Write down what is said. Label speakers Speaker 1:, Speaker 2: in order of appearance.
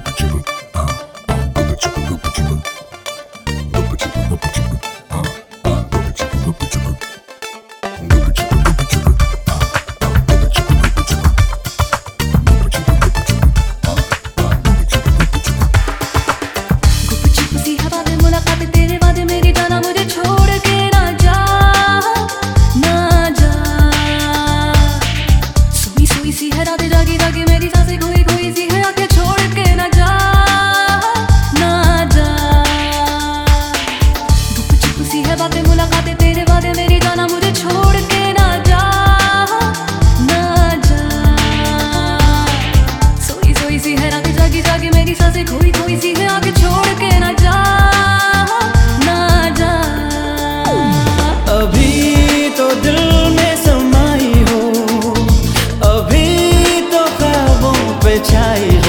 Speaker 1: Chibuk, chibuk. ना जा